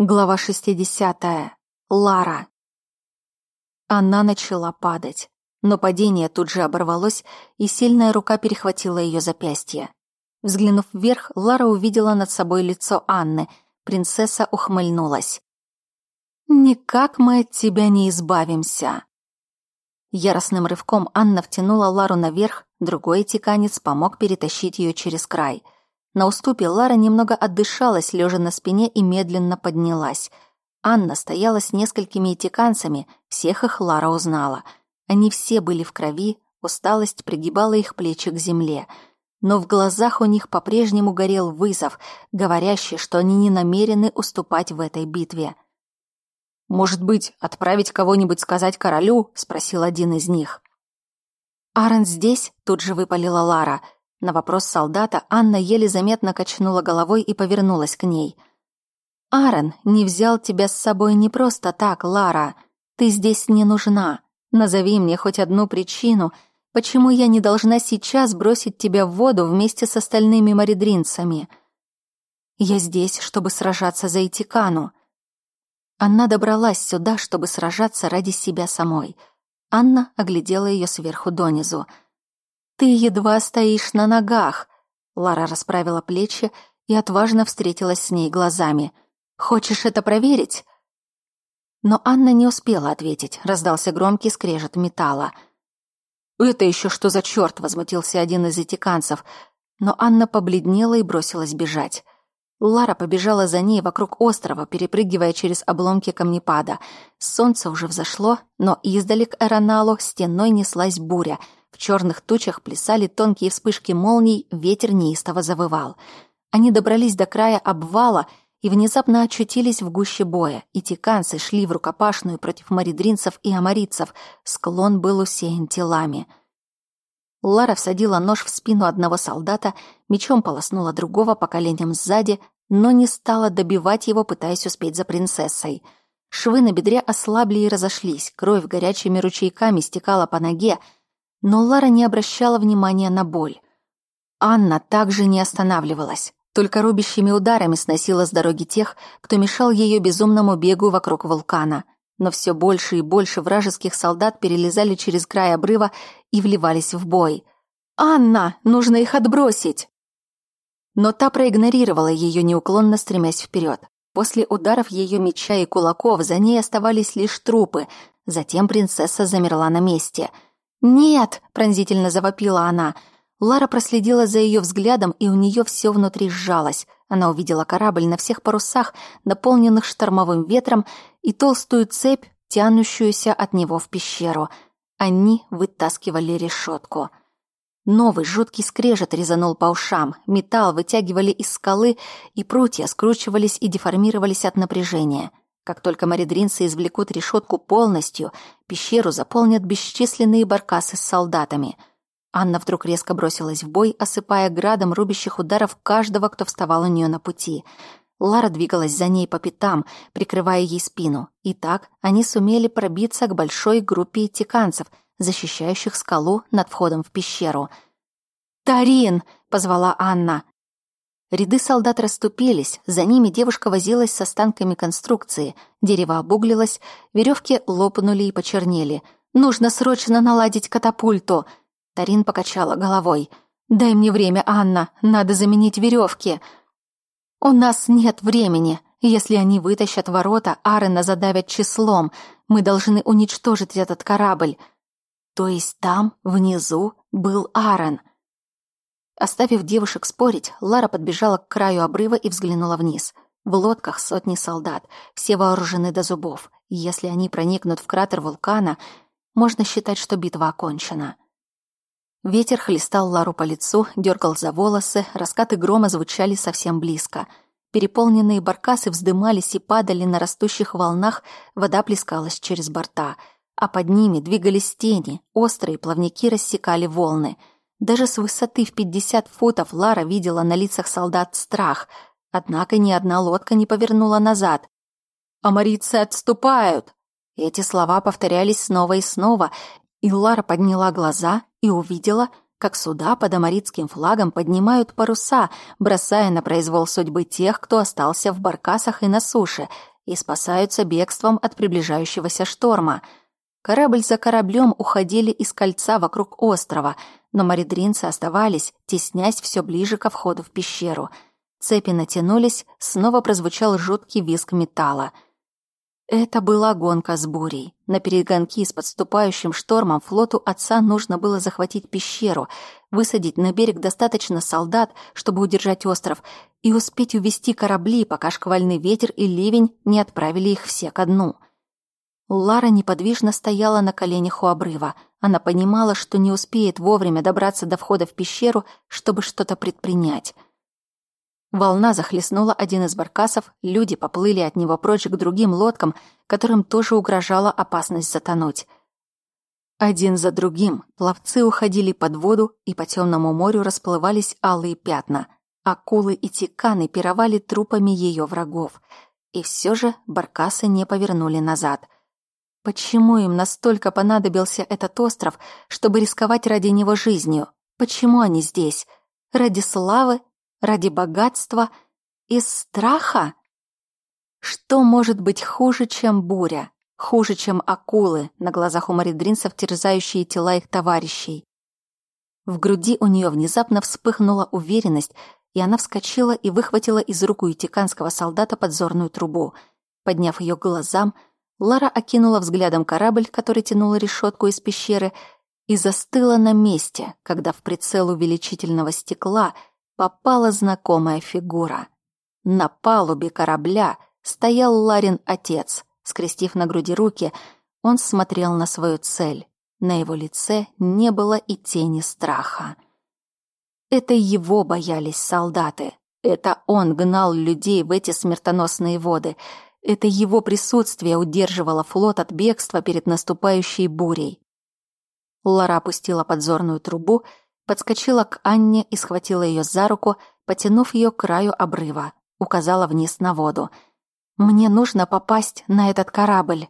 Глава 60. Лара. Она начала падать, но падение тут же оборвалось, и сильная рука перехватила ее запястье. Взглянув вверх, Лара увидела над собой лицо Анны. Принцесса ухмыльнулась. «Никак мы от тебя не избавимся». Яростным рывком Анна втянула Лару наверх, другой тиканец помог перетащить ее через край – на уступе Лара немного отдышалась, лежа на спине, и медленно поднялась. Анна стояла с несколькими этиканцами, всех их Лара узнала. Они все были в крови, усталость пригибала их плечи к земле. Но в глазах у них по-прежнему горел вызов, говорящий, что они не намерены уступать в этой битве. «Может быть, отправить кого-нибудь сказать королю?» — спросил один из них. «Аарон здесь?» — тут же выпалила Лара — на вопрос солдата Анна еле заметно качнула головой и повернулась к ней. «Аарон не взял тебя с собой не просто так, Лара. Ты здесь не нужна. Назови мне хоть одну причину, почему я не должна сейчас бросить тебя в воду вместе с остальными маридринцами. Я здесь, чтобы сражаться за Итикану». Она добралась сюда, чтобы сражаться ради себя самой. Анна оглядела ее сверху донизу — «Ты едва стоишь на ногах!» Лара расправила плечи и отважно встретилась с ней глазами. «Хочешь это проверить?» Но Анна не успела ответить. Раздался громкий скрежет металла. «Это еще что за черт?» — возмутился один из этиканцев. Но Анна побледнела и бросилась бежать. Лара побежала за ней вокруг острова, перепрыгивая через обломки камнепада. Солнце уже взошло, но издали к Эроналу стеной неслась буря — в черных тучах плясали тонкие вспышки молний, ветер неистово завывал. Они добрались до края обвала и внезапно очутились в гуще боя. И шли в рукопашную против маридринцев и амарицев. Склон был усеян телами. Лара всадила нож в спину одного солдата, мечом полоснула другого по коленям сзади, но не стала добивать его, пытаясь успеть за принцессой. Швы на бедре ослабли и разошлись, кровь горячими ручейками стекала по ноге, но Лара не обращала внимания на боль. Анна также не останавливалась, только рубящими ударами сносила с дороги тех, кто мешал ее безумному бегу вокруг вулкана. Но все больше и больше вражеских солдат перелезали через край обрыва и вливались в бой. «Анна, нужно их отбросить!» Но та проигнорировала ее неуклонно, стремясь вперед. После ударов ее меча и кулаков за ней оставались лишь трупы. Затем принцесса замерла на месте — «Нет!» — пронзительно завопила она. Лара проследила за ее взглядом, и у нее все внутри сжалось. Она увидела корабль на всех парусах, наполненных штормовым ветром, и толстую цепь, тянущуюся от него в пещеру. Они вытаскивали решетку. Новый жуткий скрежет резанул по ушам. Металл вытягивали из скалы, и прутья скручивались и деформировались от напряжения. Как только маридринцы извлекут решетку полностью, пещеру заполнят бесчисленные баркасы с солдатами. Анна вдруг резко бросилась в бой, осыпая градом рубящих ударов каждого, кто вставал у нее на пути. Лара двигалась за ней по пятам, прикрывая ей спину. И так они сумели пробиться к большой группе тиканцев, защищающих скалу над входом в пещеру. «Тарин!» — позвала Анна. Ряды солдат расступились, за ними девушка возилась с останками конструкции. Дерево обуглилось, веревки лопнули и почернели. «Нужно срочно наладить катапульту!» Тарин покачала головой. «Дай мне время, Анна, надо заменить веревки!» «У нас нет времени. Если они вытащат ворота, Арена задавят числом. Мы должны уничтожить этот корабль». То есть там, внизу, был Арен. Оставив девушек спорить, Лара подбежала к краю обрыва и взглянула вниз. В лодках сотни солдат, все вооружены до зубов. Если они проникнут в кратер вулкана, можно считать, что битва окончена. Ветер хлестал Лару по лицу, дергал за волосы, раскаты грома звучали совсем близко. Переполненные баркасы вздымались и падали на растущих волнах, вода плескалась через борта, а под ними двигались тени, острые плавники рассекали волны — даже с высоты в 50 футов Лара видела на лицах солдат страх, однако ни одна лодка не повернула назад. «Амарицы отступают!» Эти слова повторялись снова и снова, и Лара подняла глаза и увидела, как суда под амаритским флагом поднимают паруса, бросая на произвол судьбы тех, кто остался в баркасах и на суше. и спасаются бегством от приближающегося шторма. Корабль за кораблем уходили из кольца вокруг острова, но маридринцы оставались, теснясь все ближе ко входу в пещеру. Цепи натянулись, снова прозвучал жуткий визг металла — это была гонка с бурей. На перегонки с подступающим штормом флоту отца нужно было захватить пещеру, высадить на берег достаточно солдат, чтобы удержать остров, и успеть увести корабли, пока шквальный ветер и ливень не отправили их все ко дну. Лара неподвижно стояла на коленях у обрыва. Она понимала, что не успеет вовремя добраться до входа в пещеру, чтобы что-то предпринять. Волна захлестнула один из баркасов, люди поплыли от него прочь к другим лодкам, которым тоже угрожала опасность затонуть. Один за другим пловцы уходили под воду, и по темному морю расплывались алые пятна. Акулы и тиканы пировали трупами ее врагов. И все же баркасы не повернули назад. Почему им настолько понадобился этот остров, чтобы рисковать ради него жизнью? Почему они здесь? Ради славы Ради богатства? Из страха? Что может быть хуже, чем буря? Хуже, чем акулы, на глазах у маридринцев, терзающие тела их товарищей. В груди у нее внезапно вспыхнула уверенность, и она вскочила и выхватила из рук у итиканского солдата подзорную трубу. Подняв ее глазам, Лара окинула взглядом корабль, который тянул решетку из пещеры, и застыла на месте, когда в прицел увеличительного стекла — попала знакомая фигура. На палубе корабля стоял Ларин отец. Скрестив на груди руки, он смотрел на свою цель. На его лице не было и тени страха. Это его боялись солдаты. Это он гнал людей в эти смертоносные воды. Это его присутствие удерживало флот от бегства перед наступающей бурей. Лара опустила подзорную трубу подскочила к Анне и схватила ее за руку, потянув ее к краю обрыва, указала вниз на воду. «Мне нужно попасть на этот корабль».